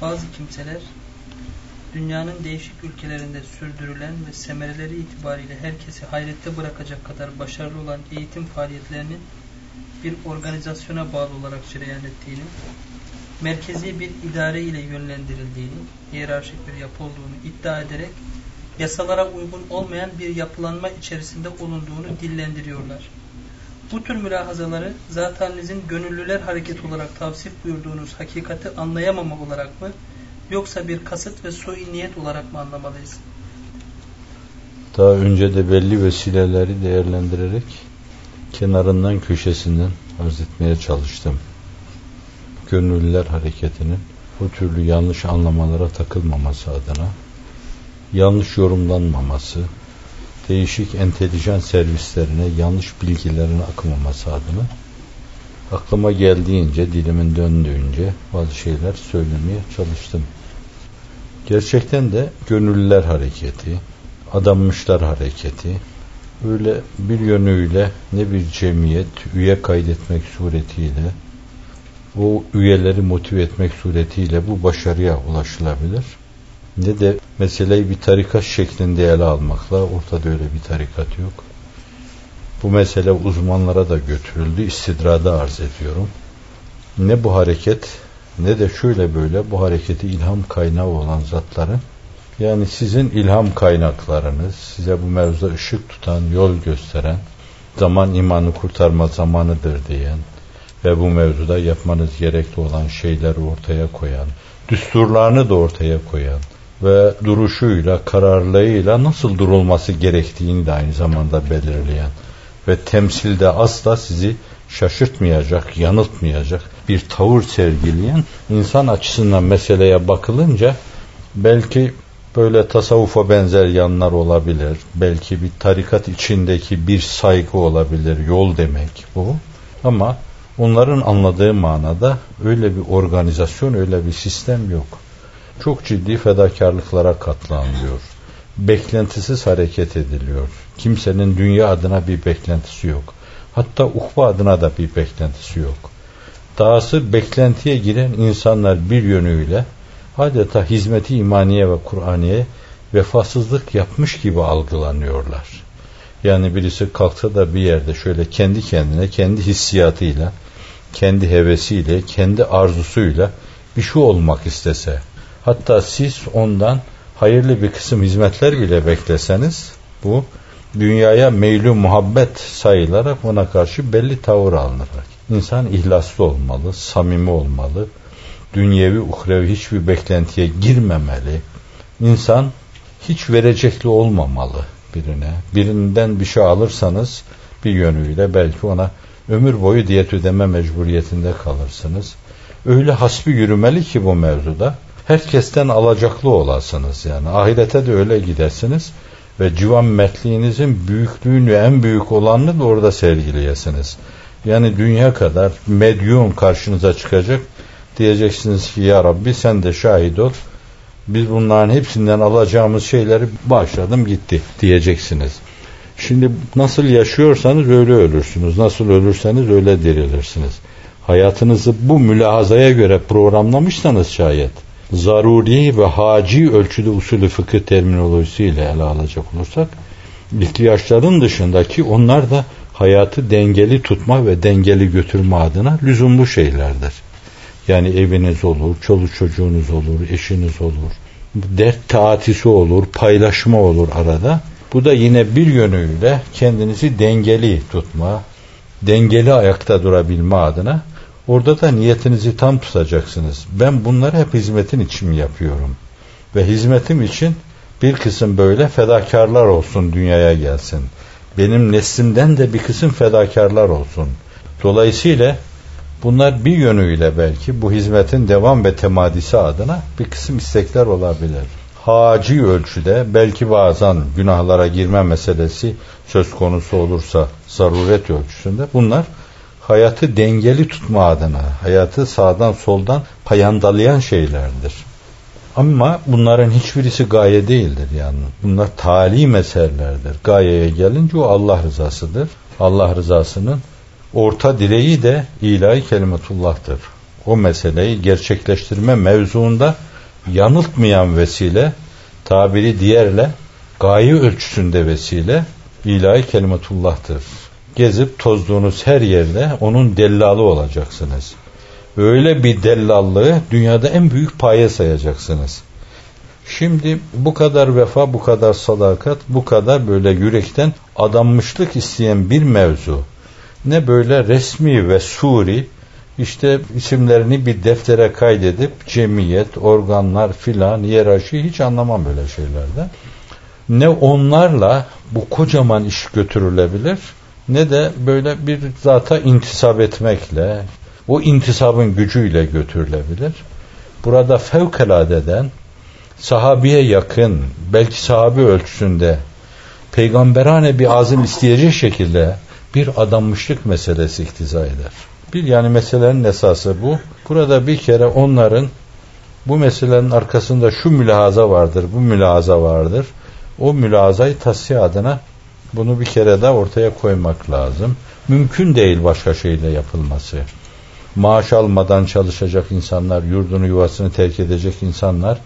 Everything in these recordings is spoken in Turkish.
bazı kimseler dünyanın değişik ülkelerinde sürdürülen ve semereleri itibariyle herkesi hayrette bırakacak kadar başarılı olan eğitim faaliyetlerinin bir organizasyona bağlı olarak cereyan ettiğini, merkezi bir idare ile yönlendirildiğini, hiyerarşik bir yapı olduğunu iddia ederek yasalara uygun olmayan bir yapılanma içerisinde bulunduğunu dillendiriyorlar. Bu tür mülahazaları zatenizin gönüllüler hareketi olarak tavsif buyurduğunuz hakikati anlayamama olarak mı yoksa bir kasıt ve sui niyet olarak mı anlamalıyız? Daha önce de belli vesileleri değerlendirerek kenarından köşesinden arz etmeye çalıştım. Gönüllüler hareketinin bu türlü yanlış anlamalara takılmaması adına yanlış yorumlanmaması, değişik entelijen servislerine yanlış bilgilerin akmaması adına aklıma geldiğince, dilimin döndüğünce bazı şeyler söylemeye çalıştım. Gerçekten de gönüllüler hareketi, adanmışlar hareketi, öyle bir yönüyle ne bir cemiyet üye kaydetmek suretiyle, o üyeleri motive etmek suretiyle bu başarıya ulaşılabilir ne de meseleyi bir tarikat şeklinde ele almakla ortada öyle bir tarikat yok. Bu mesele uzmanlara da götürüldü. İstidrada arz ediyorum. Ne bu hareket ne de şöyle böyle bu hareketi ilham kaynağı olan zatların yani sizin ilham kaynaklarınız, size bu mevzuda ışık tutan, yol gösteren, zaman imanı kurtarma zamanıdır diyen ve bu mevzuda yapmanız gerekli olan şeyleri ortaya koyan, düsturlarını da ortaya koyan, ve duruşuyla, kararlılığıyla nasıl durulması gerektiğini de aynı zamanda belirleyen ve temsilde asla sizi şaşırtmayacak, yanıltmayacak bir tavır sergileyen insan açısından meseleye bakılınca belki böyle tasavvufa benzer yanlar olabilir. Belki bir tarikat içindeki bir saygı olabilir. Yol demek bu. Ama onların anladığı manada öyle bir organizasyon, öyle bir sistem yok çok ciddi fedakarlıklara katlanılıyor. Beklentisiz hareket ediliyor. Kimsenin dünya adına bir beklentisi yok. Hatta ukba adına da bir beklentisi yok. Dahası beklentiye giren insanlar bir yönüyle adeta hizmeti imaniye ve Kur'aniye vefasızlık yapmış gibi algılanıyorlar. Yani birisi kalksa da bir yerde şöyle kendi kendine, kendi hissiyatıyla, kendi hevesiyle, kendi arzusuyla bir şey olmak istese, Hatta siz ondan hayırlı bir kısım hizmetler bile bekleseniz bu dünyaya meylü muhabbet sayılarak ona karşı belli tavır alınır. İnsan ihlaslı olmalı, samimi olmalı, dünyevi, uhrevi hiçbir beklentiye girmemeli. İnsan hiç verecekli olmamalı birine. Birinden bir şey alırsanız bir yönüyle belki ona ömür boyu diyet ödeme mecburiyetinde kalırsınız. Öyle hasbi yürümeli ki bu mevzuda herkesten alacaklı olasınız yani. Ahirete de öyle gidersiniz ve civan mertliğinizin büyüklüğünü en büyük olanını da orada sergileyesiniz. Yani dünya kadar medyum karşınıza çıkacak. Diyeceksiniz ki ya Rabbi sen de şahit ol. Biz bunların hepsinden alacağımız şeyleri başladım gitti diyeceksiniz. Şimdi nasıl yaşıyorsanız öyle ölürsünüz. Nasıl ölürseniz öyle dirilirsiniz. Hayatınızı bu mülahazaya göre programlamışsanız şayet zaruri ve haci ölçüde usulü fıkıh terminolojisiyle ele alacak olursak ihtiyaçların dışındaki onlar da hayatı dengeli tutma ve dengeli götürme adına lüzumlu şeylerdir. Yani eviniz olur, çoluk çocuğunuz olur, eşiniz olur, dert taatisi olur, paylaşma olur arada. Bu da yine bir yönüyle kendinizi dengeli tutma, dengeli ayakta durabilme adına Orada da niyetinizi tam tutacaksınız. Ben bunları hep hizmetin için yapıyorum. Ve hizmetim için bir kısım böyle fedakarlar olsun dünyaya gelsin. Benim neslimden de bir kısım fedakarlar olsun. Dolayısıyla bunlar bir yönüyle belki bu hizmetin devam ve temadisi adına bir kısım istekler olabilir. Haci ölçüde belki bazen günahlara girme meselesi söz konusu olursa zaruret ölçüsünde bunlar hayatı dengeli tutma adına, hayatı sağdan soldan payandalayan şeylerdir. Ama bunların hiçbirisi gaye değildir yani. Bunlar talim eserlerdir. Gayeye gelince o Allah rızasıdır. Allah rızasının orta direği de ilahi kelimetullah'tır. o meseleyi gerçekleştirme mevzuunda yanıltmayan vesile, tabiri diğerle gayi ölçüsünde vesile ilahi kelimetullah'tır. Gezip tozduğunuz her yerde onun dellalı olacaksınız. Öyle bir dellallığı dünyada en büyük paye sayacaksınız. Şimdi bu kadar vefa, bu kadar sadakat, bu kadar böyle yürekten adanmışlık isteyen bir mevzu. Ne böyle resmi ve suri işte isimlerini bir deftere kaydedip cemiyet, organlar filan, hiyerarşi hiç anlamam böyle şeylerde. Ne onlarla bu kocaman iş götürülebilir ne de böyle bir zata intisap etmekle, o intisabın gücüyle götürülebilir. Burada fevkaladeden sahabiye yakın, belki sahabi ölçüsünde peygamberane bir azim isteyecek şekilde bir adanmışlık meselesi iktiza eder. Bir yani meselenin esası bu. Burada bir kere onların bu meselenin arkasında şu mülahaza vardır, bu mülahaza vardır. O mülahazayı tasfiye adına bunu bir kere de ortaya koymak lazım. Mümkün değil başka şeyle yapılması. Maaş almadan çalışacak insanlar, yurdunu yuvasını terk edecek insanlar,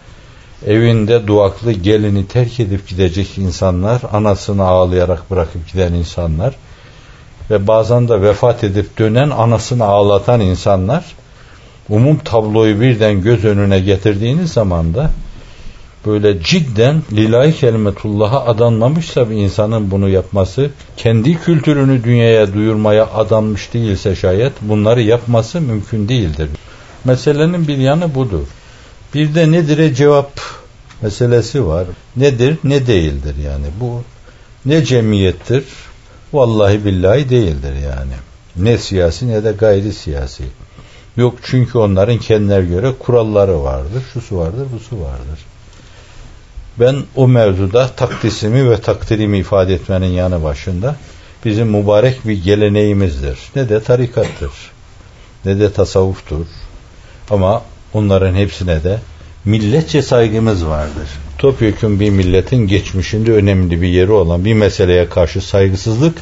evinde duaklı gelini terk edip gidecek insanlar, anasını ağlayarak bırakıp giden insanlar ve bazen de vefat edip dönen anasını ağlatan insanlar umum tabloyu birden göz önüne getirdiğiniz zaman da böyle cidden lillahi kelimetullah'a adanmamışsa bir insanın bunu yapması, kendi kültürünü dünyaya duyurmaya adanmış değilse şayet bunları yapması mümkün değildir. Meselenin bir yanı budur. Bir de nedire cevap meselesi var. Nedir, ne değildir yani. Bu ne cemiyettir, vallahi billahi değildir yani. Ne siyasi ne de gayri siyasi. Yok çünkü onların kendilerine göre kuralları vardır, şusu vardır, busu vardır. Ben o mevzuda takdisimi ve takdirimi ifade etmenin yanı başında bizim mübarek bir geleneğimizdir. Ne de tarikattır, ne de tasavvuftur. Ama onların hepsine de milletçe saygımız vardır. Topyekun bir milletin geçmişinde önemli bir yeri olan bir meseleye karşı saygısızlık,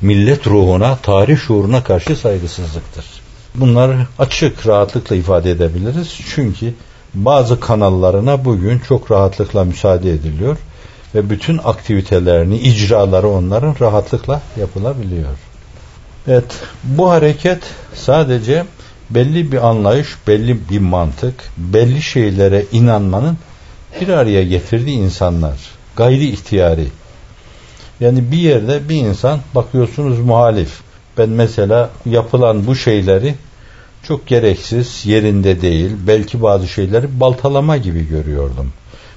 millet ruhuna, tarih şuuruna karşı saygısızlıktır. Bunları açık, rahatlıkla ifade edebiliriz. Çünkü bazı kanallarına bugün çok rahatlıkla müsaade ediliyor ve bütün aktivitelerini, icraları onların rahatlıkla yapılabiliyor. Evet, bu hareket sadece belli bir anlayış, belli bir mantık, belli şeylere inanmanın bir araya getirdiği insanlar. Gayri ihtiyari. Yani bir yerde bir insan bakıyorsunuz muhalif. Ben mesela yapılan bu şeyleri çok gereksiz, yerinde değil, belki bazı şeyleri baltalama gibi görüyordum.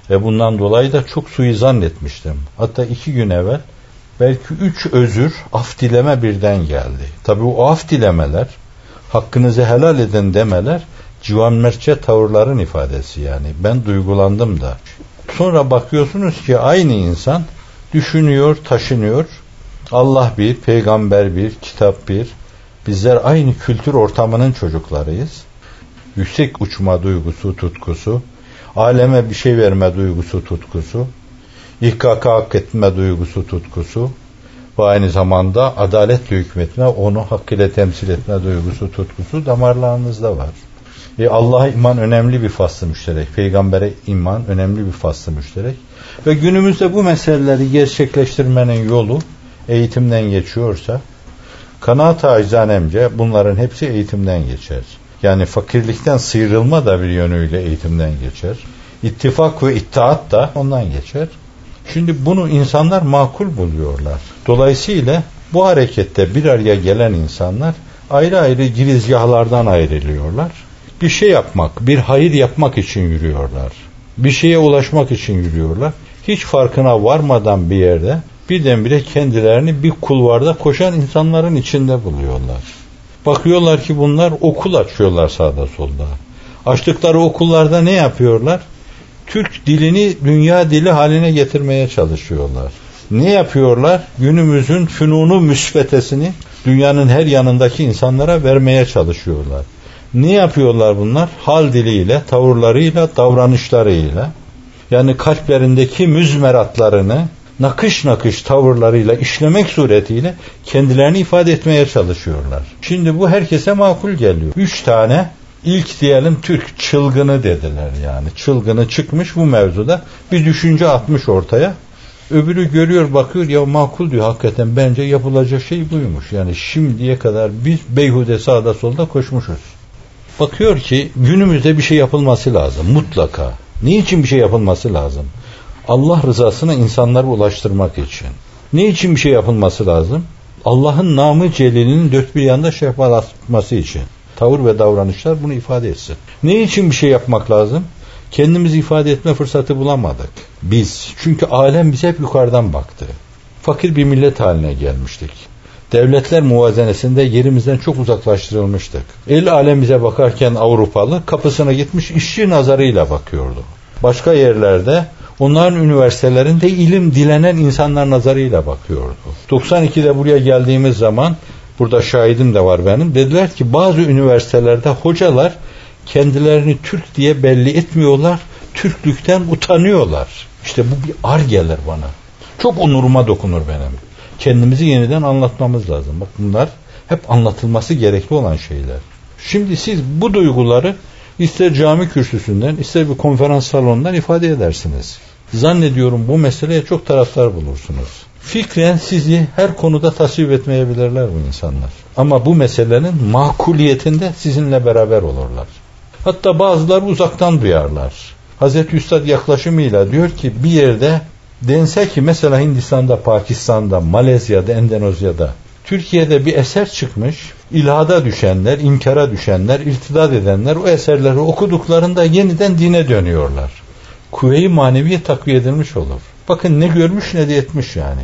Ve bundan dolayı da çok suizan etmiştim. Hatta iki gün evvel belki üç özür, af dileme birden geldi. Tabi o af dilemeler, hakkınızı helal edin demeler, civan mertçe tavırların ifadesi yani. Ben duygulandım da. Sonra bakıyorsunuz ki aynı insan düşünüyor, taşınıyor. Allah bir, peygamber bir, kitap bir, Bizler aynı kültür ortamının çocuklarıyız. Yüksek uçma duygusu, tutkusu, aleme bir şey verme duygusu, tutkusu, ihkaka hak etme duygusu, tutkusu ve aynı zamanda adaletle hükmetme, onu hakkıyla temsil etme duygusu, tutkusu damarlarınızda var. E Allah'a iman önemli bir faslı müşterek. Peygambere iman önemli bir faslı müşterek. Ve günümüzde bu meseleleri gerçekleştirmenin yolu eğitimden geçiyorsa Kanaat acizanemce bunların hepsi eğitimden geçer. Yani fakirlikten sıyrılma da bir yönüyle eğitimden geçer. İttifak ve itaat da ondan geçer. Şimdi bunu insanlar makul buluyorlar. Dolayısıyla bu harekette bir araya gelen insanlar ayrı ayrı girizgahlardan ayrılıyorlar. Bir şey yapmak, bir hayır yapmak için yürüyorlar. Bir şeye ulaşmak için yürüyorlar. Hiç farkına varmadan bir yerde birdenbire kendilerini bir kulvarda koşan insanların içinde buluyorlar. Bakıyorlar ki bunlar okul açıyorlar sağda solda. Açtıkları okullarda ne yapıyorlar? Türk dilini dünya dili haline getirmeye çalışıyorlar. Ne yapıyorlar? Günümüzün fünunu müsbetesini dünyanın her yanındaki insanlara vermeye çalışıyorlar. Ne yapıyorlar bunlar? Hal diliyle, tavırlarıyla, davranışlarıyla. Yani kalplerindeki müzmeratlarını nakış nakış tavırlarıyla işlemek suretiyle kendilerini ifade etmeye çalışıyorlar. Şimdi bu herkese makul geliyor. Üç tane İlk diyelim Türk çılgını dediler yani. Çılgını çıkmış bu mevzuda. Bir düşünce atmış ortaya. Öbürü görüyor bakıyor ya makul diyor hakikaten bence yapılacak şey buymuş. Yani şimdiye kadar biz beyhude sağda solda koşmuşuz. Bakıyor ki günümüzde bir şey yapılması lazım mutlaka. Niçin bir şey yapılması lazım? Allah rızasına insanları ulaştırmak için. Ne için bir şey yapılması lazım? Allah'ın namı celilinin dört bir yanda şefaatması için. Tavır ve davranışlar bunu ifade etsin. Ne için bir şey yapmak lazım? Kendimizi ifade etme fırsatı bulamadık. Biz. Çünkü alem bize hep yukarıdan baktı. Fakir bir millet haline gelmiştik. Devletler muvazenesinde yerimizden çok uzaklaştırılmıştık. El alem bize bakarken Avrupalı kapısına gitmiş işçi nazarıyla bakıyordu. Başka yerlerde onların üniversitelerinde ilim dilenen insanlar nazarıyla bakıyordu. 92'de buraya geldiğimiz zaman burada şahidim de var benim. Dediler ki bazı üniversitelerde hocalar kendilerini Türk diye belli etmiyorlar. Türklükten utanıyorlar. İşte bu bir ar gelir bana. Çok onuruma dokunur benim. Kendimizi yeniden anlatmamız lazım. Bak bunlar hep anlatılması gerekli olan şeyler. Şimdi siz bu duyguları ister cami kürsüsünden ister bir konferans salonundan ifade edersiniz. Zannediyorum bu meseleye çok taraftar bulursunuz. Fikren sizi her konuda tasvip etmeyebilirler bu insanlar. Ama bu meselenin makuliyetinde sizinle beraber olurlar. Hatta bazıları uzaktan duyarlar. Hazreti Üstad yaklaşımıyla diyor ki bir yerde dense ki mesela Hindistan'da, Pakistan'da, Malezya'da, Endonezya'da Türkiye'de bir eser çıkmış. İlhada düşenler, inkara düşenler, irtidat edenler o eserleri okuduklarında yeniden dine dönüyorlar. Kuvve-i maneviye takviye edilmiş olur. Bakın ne görmüş ne de etmiş yani.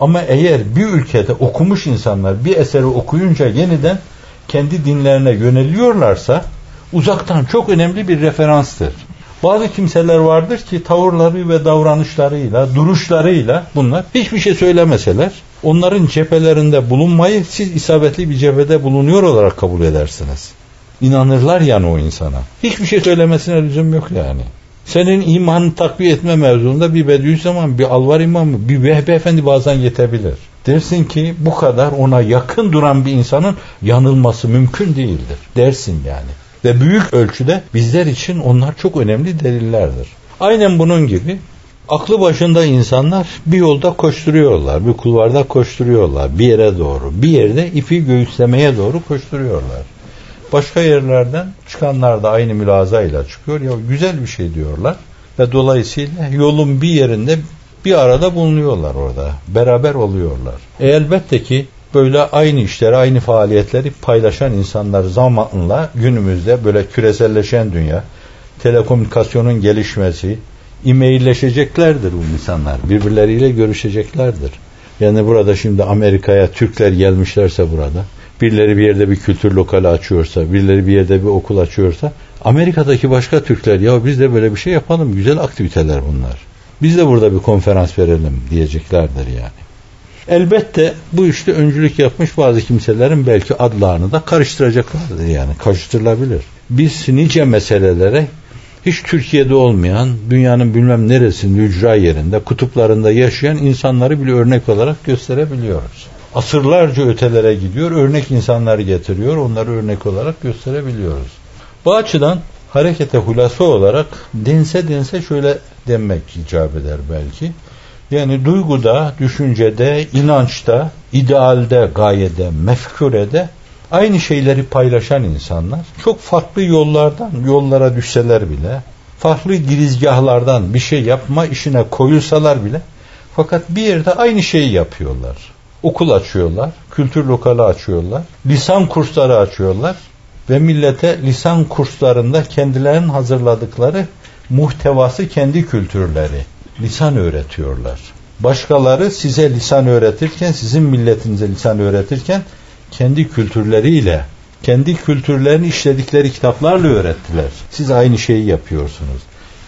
Ama eğer bir ülkede okumuş insanlar bir eseri okuyunca yeniden kendi dinlerine yöneliyorlarsa uzaktan çok önemli bir referanstır. Bazı kimseler vardır ki tavırları ve davranışlarıyla, duruşlarıyla bunlar hiçbir şey söylemeseler onların cephelerinde bulunmayı siz isabetli bir cephede bulunuyor olarak kabul edersiniz. İnanırlar yani o insana. Hiçbir şey söylemesine lüzum yok yani. Senin imanı takviye etme mevzunda bir Bediüzzaman, bir Alvar İmamı, bir Vehbi Efendi bazen yetebilir. Dersin ki bu kadar ona yakın duran bir insanın yanılması mümkün değildir. Dersin yani. Ve büyük ölçüde bizler için onlar çok önemli delillerdir. Aynen bunun gibi aklı başında insanlar bir yolda koşturuyorlar, bir kulvarda koşturuyorlar, bir yere doğru, bir yerde ipi göğüslemeye doğru koşturuyorlar. Başka yerlerden çıkanlar da aynı mülazayla çıkıyor. Ya güzel bir şey diyorlar ve dolayısıyla yolun bir yerinde bir arada bulunuyorlar orada. Beraber oluyorlar. E elbette ki böyle aynı işleri, aynı faaliyetleri paylaşan insanlar zamanla günümüzde böyle küreselleşen dünya, telekomünikasyonun gelişmesi, e-mailleşeceklerdir bu insanlar. Birbirleriyle görüşeceklerdir. Yani burada şimdi Amerika'ya Türkler gelmişlerse burada, birileri bir yerde bir kültür lokali açıyorsa, birileri bir yerde bir okul açıyorsa, Amerika'daki başka Türkler ya biz de böyle bir şey yapalım, güzel aktiviteler bunlar. Biz de burada bir konferans verelim diyeceklerdir yani. Elbette bu işte öncülük yapmış bazı kimselerin belki adlarını da karıştıracaklardır yani karıştırılabilir. Biz nice meselelere hiç Türkiye'de olmayan, dünyanın bilmem neresinde, ücra yerinde, kutuplarında yaşayan insanları bile örnek olarak gösterebiliyoruz. Asırlarca ötelere gidiyor, örnek insanlar getiriyor, onları örnek olarak gösterebiliyoruz. Bu açıdan harekete hulasa olarak dense dense şöyle demek icap eder belki. Yani duyguda, düşüncede, inançta, idealde, gayede, mefkurede aynı şeyleri paylaşan insanlar çok farklı yollardan yollara düşseler bile farklı girizgahlardan bir şey yapma işine koyulsalar bile fakat bir yerde aynı şeyi yapıyorlar. Okul açıyorlar, kültür lokali açıyorlar, lisan kursları açıyorlar ve millete lisan kurslarında kendilerinin hazırladıkları muhtevası kendi kültürleri lisan öğretiyorlar. Başkaları size lisan öğretirken, sizin milletinize lisan öğretirken kendi kültürleriyle, kendi kültürlerini işledikleri kitaplarla öğrettiler. Siz aynı şeyi yapıyorsunuz.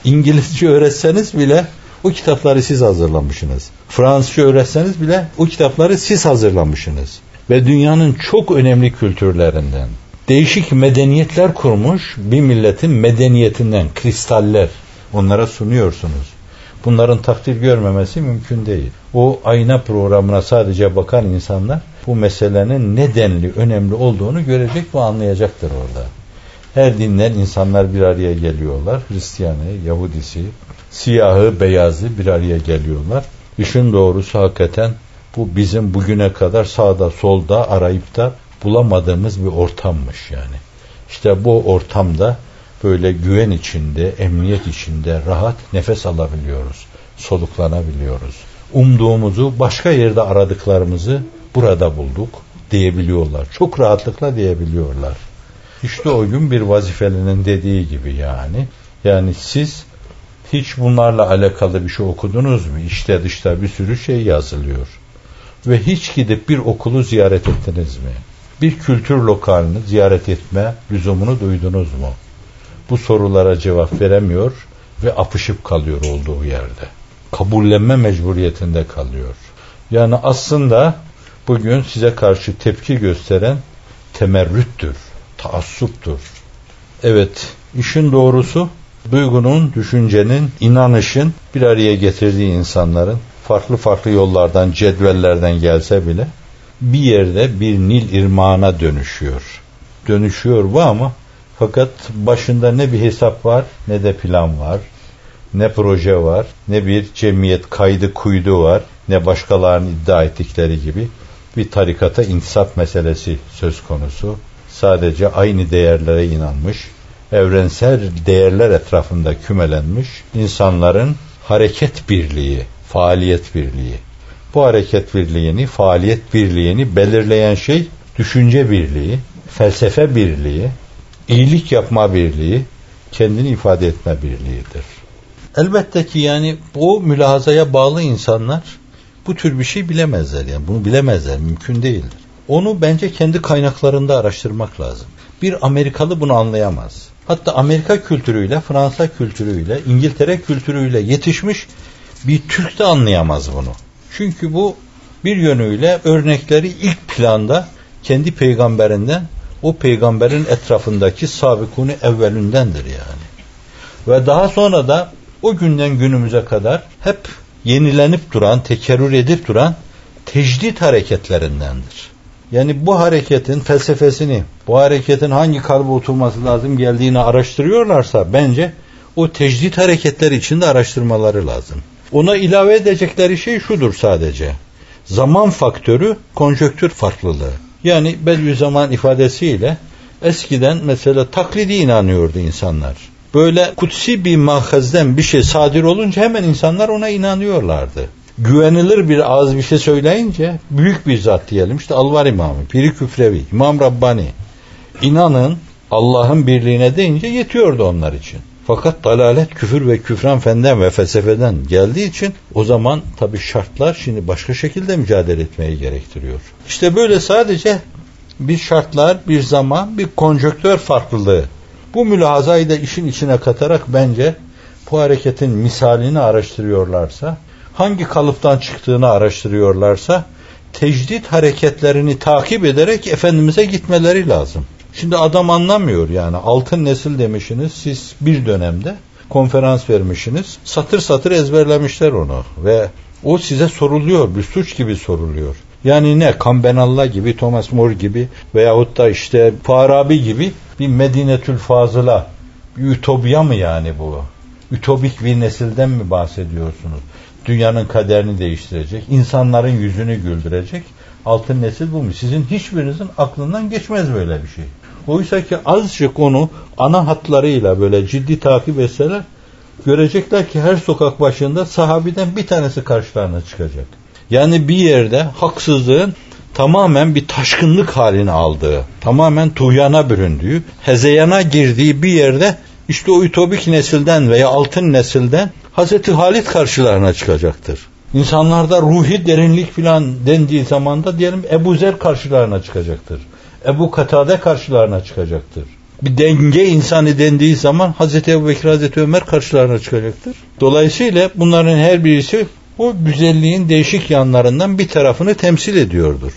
İngilizce öğretseniz bile o kitapları siz hazırlamışsınız. Fransızca öğretseniz bile o kitapları siz hazırlamışsınız. Ve dünyanın çok önemli kültürlerinden değişik medeniyetler kurmuş bir milletin medeniyetinden kristaller onlara sunuyorsunuz bunların takdir görmemesi mümkün değil. O ayna programına sadece bakan insanlar bu meselenin nedenli önemli olduğunu görecek ve anlayacaktır orada. Her dinden insanlar bir araya geliyorlar. Hristiyanı, Yahudisi, siyahı, beyazı bir araya geliyorlar. İşin doğrusu hakikaten bu bizim bugüne kadar sağda solda arayıp da bulamadığımız bir ortammış yani. İşte bu ortamda böyle güven içinde, emniyet içinde rahat nefes alabiliyoruz, soluklanabiliyoruz. Umduğumuzu, başka yerde aradıklarımızı burada bulduk diyebiliyorlar. Çok rahatlıkla diyebiliyorlar. İşte o gün bir vazifelinin dediği gibi yani. Yani siz hiç bunlarla alakalı bir şey okudunuz mu? İşte dışta bir sürü şey yazılıyor. Ve hiç gidip bir okulu ziyaret ettiniz mi? Bir kültür lokalini ziyaret etme lüzumunu duydunuz mu? Bu sorulara cevap veremiyor ve apışıp kalıyor olduğu yerde. Kabullenme mecburiyetinde kalıyor. Yani aslında bugün size karşı tepki gösteren temerrüttür, taassuptur. Evet, işin doğrusu duygunun, düşüncenin, inanışın bir araya getirdiği insanların farklı farklı yollardan, cedvellerden gelse bile bir yerde bir Nil irmağına dönüşüyor. Dönüşüyor bu ama fakat başında ne bir hesap var ne de plan var. Ne proje var, ne bir cemiyet kaydı kuydu var, ne başkalarının iddia ettikleri gibi bir tarikata intisap meselesi söz konusu. Sadece aynı değerlere inanmış, evrensel değerler etrafında kümelenmiş insanların hareket birliği, faaliyet birliği. Bu hareket birliğini, faaliyet birliğini belirleyen şey düşünce birliği, felsefe birliği, iyilik yapma birliği, kendini ifade etme birliğidir. Elbette ki yani bu mülahazaya bağlı insanlar bu tür bir şey bilemezler yani bunu bilemezler mümkün değildir. Onu bence kendi kaynaklarında araştırmak lazım. Bir Amerikalı bunu anlayamaz. Hatta Amerika kültürüyle, Fransa kültürüyle, İngiltere kültürüyle yetişmiş bir Türk de anlayamaz bunu. Çünkü bu bir yönüyle örnekleri ilk planda kendi peygamberinden o peygamberin etrafındaki sabikunu evvelündendir yani. Ve daha sonra da o günden günümüze kadar hep yenilenip duran, tekerrür edip duran tecdit hareketlerindendir. Yani bu hareketin felsefesini, bu hareketin hangi kalbe oturması lazım geldiğini araştırıyorlarsa bence o tecdit hareketleri içinde araştırmaları lazım. Ona ilave edecekleri şey şudur sadece. Zaman faktörü, konjöktür farklılığı. Yani Bediüzzaman ifadesiyle eskiden mesela taklidi inanıyordu insanlar. Böyle kutsi bir mahazden bir şey sadir olunca hemen insanlar ona inanıyorlardı. Güvenilir bir ağız bir şey söyleyince büyük bir zat diyelim işte Alvar İmamı, Piri Küfrevi, İmam Rabbani. İnanın Allah'ın birliğine deyince yetiyordu onlar için. Fakat dalalet küfür ve küfran fenden ve felsefeden geldiği için o zaman tabi şartlar şimdi başka şekilde mücadele etmeyi gerektiriyor. İşte böyle sadece bir şartlar, bir zaman, bir konjöktör farklılığı. Bu mülahazayı da işin içine katarak bence bu hareketin misalini araştırıyorlarsa, hangi kalıptan çıktığını araştırıyorlarsa, tecdit hareketlerini takip ederek Efendimiz'e gitmeleri lazım. Şimdi adam anlamıyor yani altın nesil demişsiniz siz bir dönemde konferans vermişsiniz satır satır ezberlemişler onu ve o size soruluyor bir suç gibi soruluyor. Yani ne Kambenalla gibi Thomas More gibi veyahut da işte Farabi gibi bir Medinetül Fazıla bir ütopya mı yani bu? Ütopik bir nesilden mi bahsediyorsunuz? Dünyanın kaderini değiştirecek, insanların yüzünü güldürecek altın nesil bu mu? Sizin hiçbirinizin aklından geçmez böyle bir şey. Oysa ki azıcık onu ana hatlarıyla böyle ciddi takip etseler görecekler ki her sokak başında sahabiden bir tanesi karşılarına çıkacak. Yani bir yerde haksızlığın tamamen bir taşkınlık halini aldığı, tamamen tuğyana büründüğü, hezeyana girdiği bir yerde işte o ütopik nesilden veya altın nesilden Hazreti Halit karşılarına çıkacaktır. İnsanlarda ruhi derinlik filan dendiği zaman da diyelim Ebu Zer karşılarına çıkacaktır. Ebu Katade karşılarına çıkacaktır. Bir denge insanı dendiği zaman Hazreti Ebu Bekir, Hazreti Ömer karşılarına çıkacaktır. Dolayısıyla bunların her birisi o güzelliğin değişik yanlarından bir tarafını temsil ediyordur.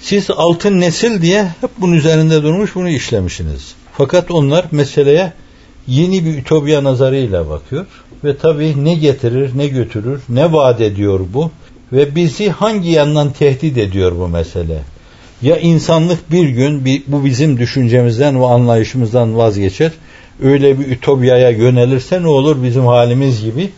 Siz altın nesil diye hep bunun üzerinde durmuş bunu işlemişsiniz. Fakat onlar meseleye yeni bir ütopya nazarıyla bakıyor ve tabii ne getirir, ne götürür, ne vaat ediyor bu ve bizi hangi yandan tehdit ediyor bu mesele? Ya insanlık bir gün bu bizim düşüncemizden ve anlayışımızdan vazgeçer. Öyle bir ütopyaya yönelirse ne olur bizim halimiz gibi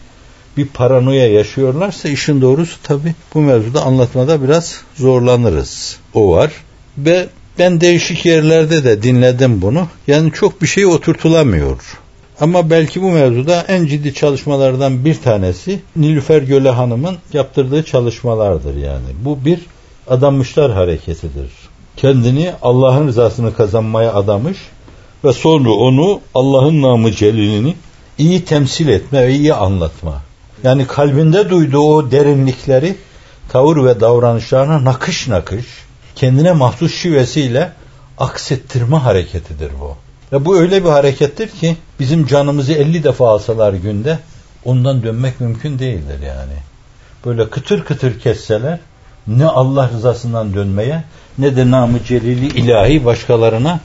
bir paranoya yaşıyorlarsa işin doğrusu tabi bu mevzuda anlatmada biraz zorlanırız. O var. Ve ben değişik yerlerde de dinledim bunu. Yani çok bir şey oturtulamıyor. Ama belki bu mevzuda en ciddi çalışmalardan bir tanesi Nilüfer Göle Hanım'ın yaptırdığı çalışmalardır yani. Bu bir adanmışlar hareketidir. Kendini Allah'ın rızasını kazanmaya adamış ve sonra onu Allah'ın namı celilini iyi temsil etme ve iyi anlatma. Yani kalbinde duyduğu o derinlikleri tavır ve davranışlarına nakış nakış kendine mahsus şivesiyle aksettirme hareketidir bu. Ve bu öyle bir harekettir ki bizim canımızı 50 defa alsalar günde ondan dönmek mümkün değildir yani. Böyle kıtır kıtır kesseler ne Allah rızasından dönmeye ne de namı celili ilahi başkalarına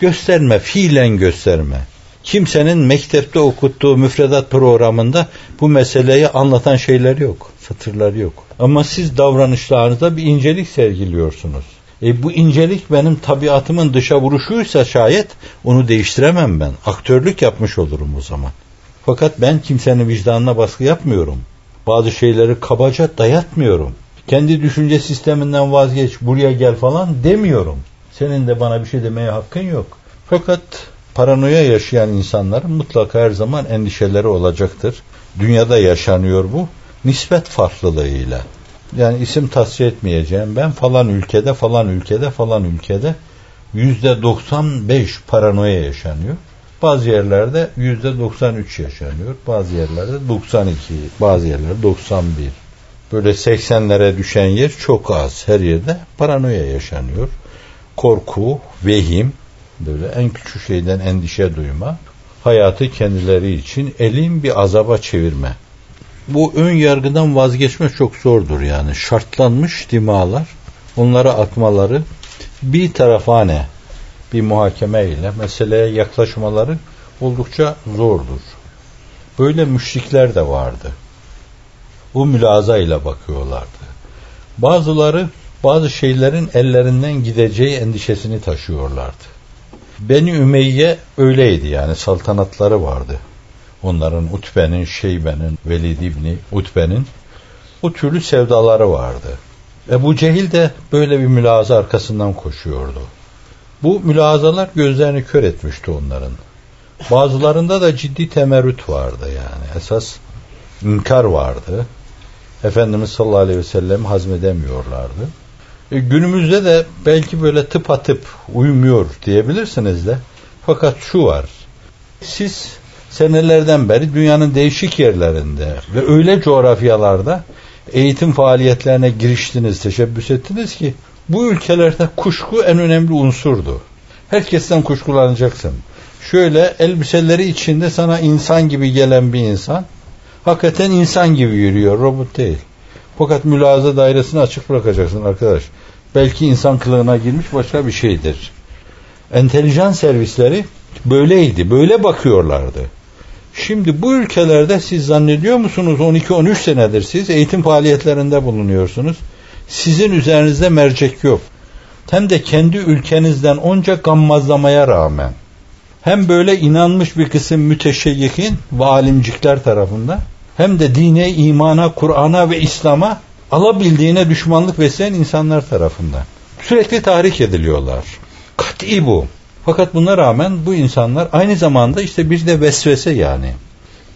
gösterme, fiilen gösterme. Kimsenin mektepte okuttuğu müfredat programında bu meseleyi anlatan şeyler yok, satırlar yok. Ama siz davranışlarınızda bir incelik sergiliyorsunuz. E bu incelik benim tabiatımın dışa vuruşuysa şayet onu değiştiremem ben. Aktörlük yapmış olurum o zaman. Fakat ben kimsenin vicdanına baskı yapmıyorum. Bazı şeyleri kabaca dayatmıyorum. Kendi düşünce sisteminden vazgeç, buraya gel falan demiyorum. Senin de bana bir şey demeye hakkın yok. Fakat paranoya yaşayan insanların mutlaka her zaman endişeleri olacaktır. Dünyada yaşanıyor bu. Nispet farklılığıyla. Yani isim tasfiye etmeyeceğim. Ben falan ülkede, falan ülkede, falan ülkede yüzde 95 paranoya yaşanıyor. Bazı yerlerde yüzde 93 yaşanıyor. Bazı yerlerde 92, bazı yerlerde 91. Böyle 80'lere düşen yer çok az. Her yerde paranoya yaşanıyor. Korku, vehim, böyle en küçük şeyden endişe duyma, hayatı kendileri için elin bir azaba çevirme. Bu ön yargıdan vazgeçme çok zordur yani. Şartlanmış dimalar, onlara atmaları bir tarafane bir muhakeme ile meseleye yaklaşmaları oldukça zordur. Böyle müşrikler de vardı. Bu mülaza ile bakıyorlardı. Bazıları bazı şeylerin ellerinden gideceği endişesini taşıyorlardı. Beni Ümeyye öyleydi yani saltanatları vardı. Onların Utbe'nin, Şeybe'nin, Velid İbni Utbe'nin bu türlü sevdaları vardı. Ebu Cehil de böyle bir mülaza arkasından koşuyordu. Bu mülazalar gözlerini kör etmişti onların. Bazılarında da ciddi temerrüt vardı yani. Esas inkar vardı. Efendimiz sallallahu aleyhi ve sellem hazmedemiyorlardı. E, günümüzde de belki böyle tıp atıp uymuyor diyebilirsiniz de. Fakat şu var. Siz senelerden beri dünyanın değişik yerlerinde ve öyle coğrafyalarda eğitim faaliyetlerine giriştiniz, teşebbüs ettiniz ki bu ülkelerde kuşku en önemli unsurdu. Herkesten kuşkulanacaksın. Şöyle elbiseleri içinde sana insan gibi gelen bir insan hakikaten insan gibi yürüyor, robot değil. Fakat mülaza dairesini açık bırakacaksın arkadaş. Belki insan kılığına girmiş başka bir şeydir. Entelijans servisleri böyleydi, böyle bakıyorlardı. Şimdi bu ülkelerde siz zannediyor musunuz 12-13 senedir siz eğitim faaliyetlerinde bulunuyorsunuz. Sizin üzerinizde mercek yok. Hem de kendi ülkenizden onca gammazlamaya rağmen hem böyle inanmış bir kısım müteşeyyihin ve alimcikler tarafından hem de dine, imana, Kur'an'a ve İslam'a alabildiğine düşmanlık besleyen insanlar tarafından. Sürekli tahrik ediliyorlar. Kat'i bu. Fakat buna rağmen bu insanlar aynı zamanda işte bir de vesvese yani.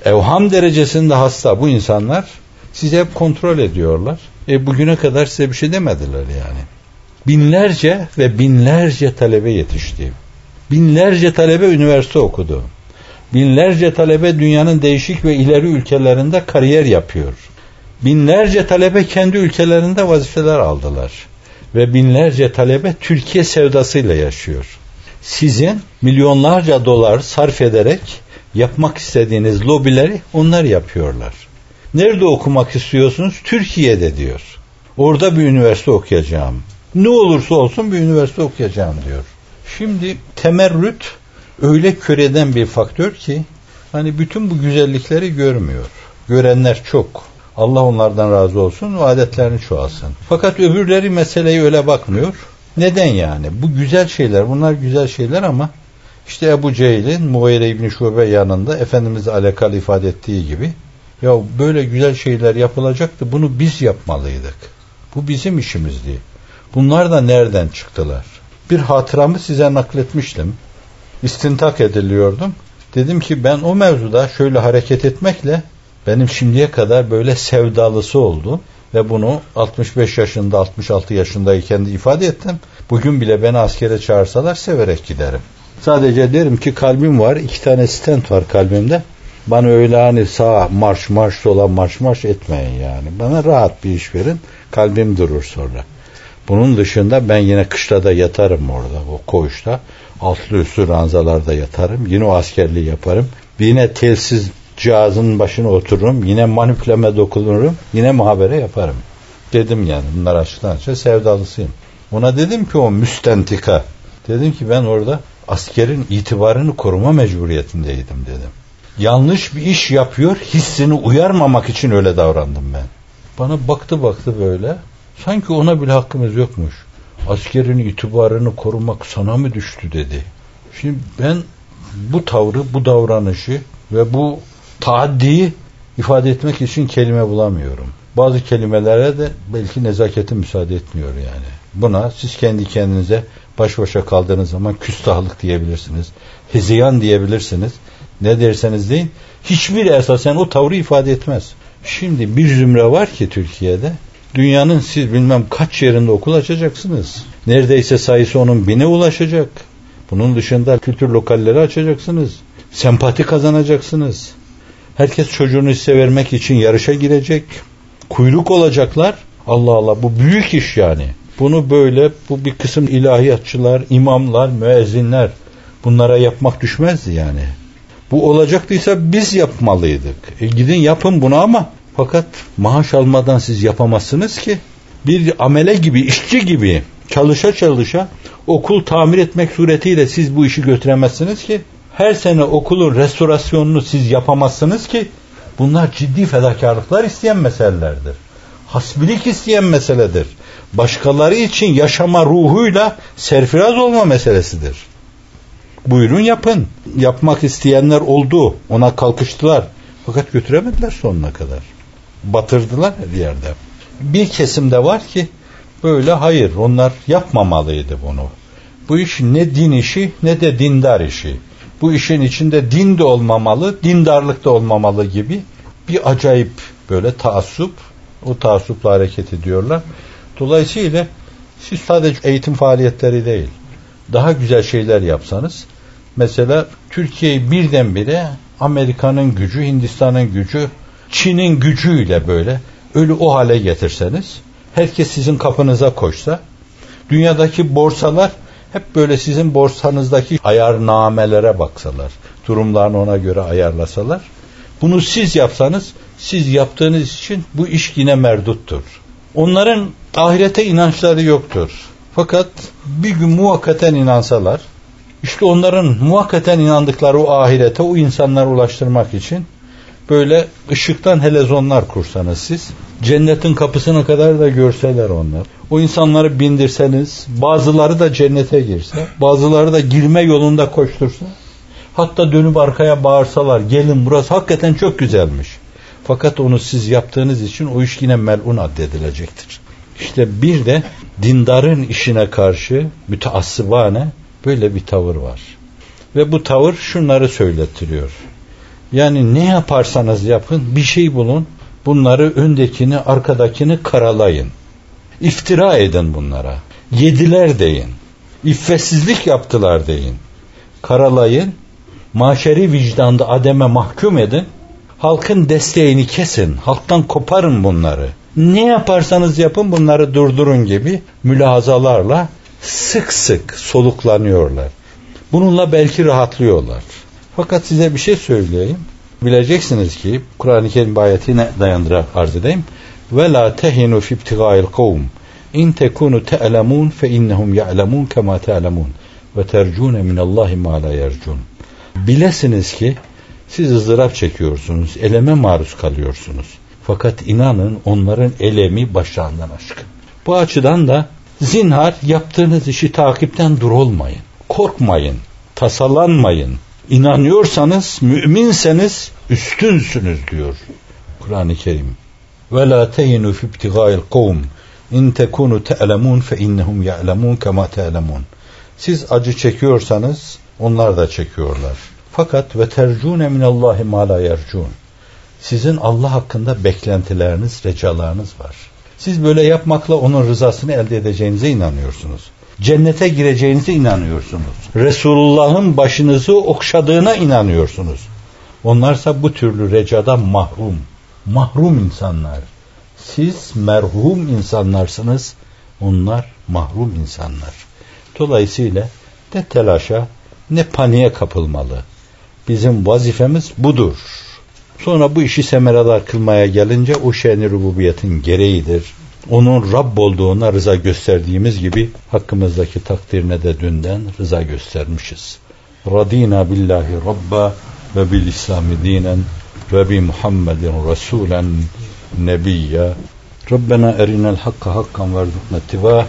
Evham derecesinde hasta bu insanlar sizi hep kontrol ediyorlar. E bugüne kadar size bir şey demediler yani. Binlerce ve binlerce talebe yetişti. Binlerce talebe üniversite okudu. Binlerce talebe dünyanın değişik ve ileri ülkelerinde kariyer yapıyor. Binlerce talebe kendi ülkelerinde vazifeler aldılar. Ve binlerce talebe Türkiye sevdasıyla yaşıyor. Sizin milyonlarca dolar sarf ederek yapmak istediğiniz lobileri onlar yapıyorlar. Nerede okumak istiyorsunuz? Türkiye'de diyor. Orada bir üniversite okuyacağım. Ne olursa olsun bir üniversite okuyacağım diyor. Şimdi temerrüt öyle köreden bir faktör ki hani bütün bu güzellikleri görmüyor. Görenler çok. Allah onlardan razı olsun ve adetlerini çoğalsın. Fakat öbürleri meseleye öyle bakmıyor. Neden yani? Bu güzel şeyler, bunlar güzel şeyler ama işte Ebu Cehil'in Muayre İbni Şube yanında Efendimiz'e alakalı ifade ettiği gibi ya böyle güzel şeyler yapılacaktı bunu biz yapmalıydık. Bu bizim işimizdi. Bunlar da nereden çıktılar? Bir hatıramı size nakletmiştim. İstintak ediliyordum. Dedim ki ben o mevzuda şöyle hareket etmekle benim şimdiye kadar böyle sevdalısı oldu ve bunu 65 yaşında 66 yaşındayken de ifade ettim. Bugün bile beni askere çağırsalar severek giderim. Sadece derim ki kalbim var iki tane stent var kalbimde. Bana öyle hani sağ marş marş sola marş marş etmeyin yani. Bana rahat bir iş verin. Kalbim durur sonra. Bunun dışında ben yine kışlada yatarım orada o koğuşta. Altlı üstü ranzalarda yatarım. Yine o askerliği yaparım. Yine telsiz cihazın başına otururum. Yine manipüleme dokunurum. Yine muhabere yaparım. Dedim yani bunlar açıktan açık sevdalısıyım. Ona dedim ki o müstentika. Dedim ki ben orada askerin itibarını koruma mecburiyetindeydim dedim. Yanlış bir iş yapıyor hissini uyarmamak için öyle davrandım ben. Bana baktı baktı böyle. Sanki ona bile hakkımız yokmuş. Askerin itibarını korumak sana mı düştü dedi. Şimdi ben bu tavrı, bu davranışı ve bu taaddiyi ifade etmek için kelime bulamıyorum. Bazı kelimelere de belki nezaketin müsaade etmiyor yani. Buna siz kendi kendinize baş başa kaldığınız zaman küstahlık diyebilirsiniz. Hezeyan diyebilirsiniz. Ne derseniz deyin. Hiçbir esasen o tavrı ifade etmez. Şimdi bir zümre var ki Türkiye'de dünyanın siz bilmem kaç yerinde okul açacaksınız. Neredeyse sayısı onun bine ulaşacak. Bunun dışında kültür lokalleri açacaksınız. Sempati kazanacaksınız. Herkes çocuğunu hisse vermek için yarışa girecek. Kuyruk olacaklar. Allah Allah bu büyük iş yani. Bunu böyle bu bir kısım ilahiyatçılar, imamlar, müezzinler bunlara yapmak düşmezdi yani. Bu olacaktıysa biz yapmalıydık. E gidin yapın bunu ama fakat maaş almadan siz yapamazsınız ki. Bir amele gibi, işçi gibi çalışa çalışa okul tamir etmek suretiyle siz bu işi götüremezsiniz ki. Her sene okulun restorasyonunu siz yapamazsınız ki. Bunlar ciddi fedakarlıklar isteyen meselelerdir. Hasbilik isteyen meseledir. Başkaları için yaşama ruhuyla serfiraz olma meselesidir. Buyurun yapın. Yapmak isteyenler oldu. Ona kalkıştılar. Fakat götüremediler sonuna kadar. Batırdılar her yerde. Bir kesimde var ki böyle hayır onlar yapmamalıydı bunu. Bu iş ne din işi ne de dindar işi. Bu işin içinde din de olmamalı, dindarlık da olmamalı gibi bir acayip böyle taassup, o taassupla hareket ediyorlar. Dolayısıyla siz sadece eğitim faaliyetleri değil, daha güzel şeyler yapsanız, mesela Türkiye'yi birdenbire Amerika'nın gücü, Hindistan'ın gücü, Çin'in gücüyle böyle ölü o hale getirseniz, herkes sizin kapınıza koşsa, dünyadaki borsalar hep böyle sizin borsanızdaki ayarnamelere baksalar, durumlarını ona göre ayarlasalar, bunu siz yapsanız, siz yaptığınız için bu iş yine merduttur. Onların ahirete inançları yoktur. Fakat bir gün muhakkaten inansalar, işte onların muhakkaten inandıkları o ahirete o insanlara ulaştırmak için böyle ışıktan helezonlar kursanız siz, cennetin kapısına kadar da görseler onlar. O insanları bindirseniz, bazıları da cennete girse, bazıları da girme yolunda koştursa, hatta dönüp arkaya bağırsalar, gelin burası hakikaten çok güzelmiş. Fakat onu siz yaptığınız için o iş yine melun addedilecektir. İşte bir de dindarın işine karşı müteassıbane böyle bir tavır var. Ve bu tavır şunları söylettiriyor. Yani ne yaparsanız yapın bir şey bulun. Bunları öndekini arkadakini karalayın. İftira edin bunlara. Yediler deyin. İffetsizlik yaptılar deyin. Karalayın. Maşeri vicdanda ademe mahkum edin. Halkın desteğini kesin. Halktan koparın bunları. Ne yaparsanız yapın bunları durdurun gibi mülahazalarla sık sık soluklanıyorlar. Bununla belki rahatlıyorlar. Fakat size bir şey söyleyeyim. Bileceksiniz ki Kur'an-ı Kerim ayetine dayandırarak arz edeyim. Ve la tehinu fi ibtiga'il kavm. İn tekunu te'lemun fe innehum ya'lemun kema te'lemun. Ve tercune minallahi ma la yercun. Bilesiniz ki siz ızdırap çekiyorsunuz, eleme maruz kalıyorsunuz. Fakat inanın onların elemi başlarından aşkın. Bu açıdan da Zinhar yaptığınız işi takipten dur olmayın. Korkmayın, tasalanmayın. İnanıyorsanız, müminseniz üstünsünüz diyor Kur'an-ı Kerim. Ve la teyinu fi ibtigâil kavm in tekunu te'lemun fe innehum ya'lemun kema te'lemun. Siz acı çekiyorsanız onlar da çekiyorlar. Fakat ve tercune minallahi ma la yercun. Sizin Allah hakkında beklentileriniz, recalarınız var. Siz böyle yapmakla onun rızasını elde edeceğinize inanıyorsunuz. Cennete gireceğinize inanıyorsunuz. Resulullah'ın başınızı okşadığına inanıyorsunuz. Onlarsa bu türlü recadan mahrum. Mahrum insanlar. Siz merhum insanlarsınız. Onlar mahrum insanlar. Dolayısıyla ne telaşa ne paniğe kapılmalı. Bizim vazifemiz budur. Sonra bu işi semeradar kılmaya gelince o şen rububiyetin gereğidir. Onun Rabb olduğuna rıza gösterdiğimiz gibi hakkımızdaki takdirine de dünden rıza göstermişiz. Radina billahi rabba ve bil İslami dinen وبمحمد رسولا نبيا. ربنا أرنا الحق حقا وارزقنا اتباعه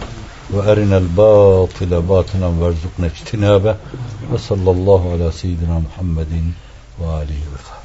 وأرنا الباطل باطلا وارزقنا اجتنابه وصلى الله على سيدنا محمد وآله وصحبه.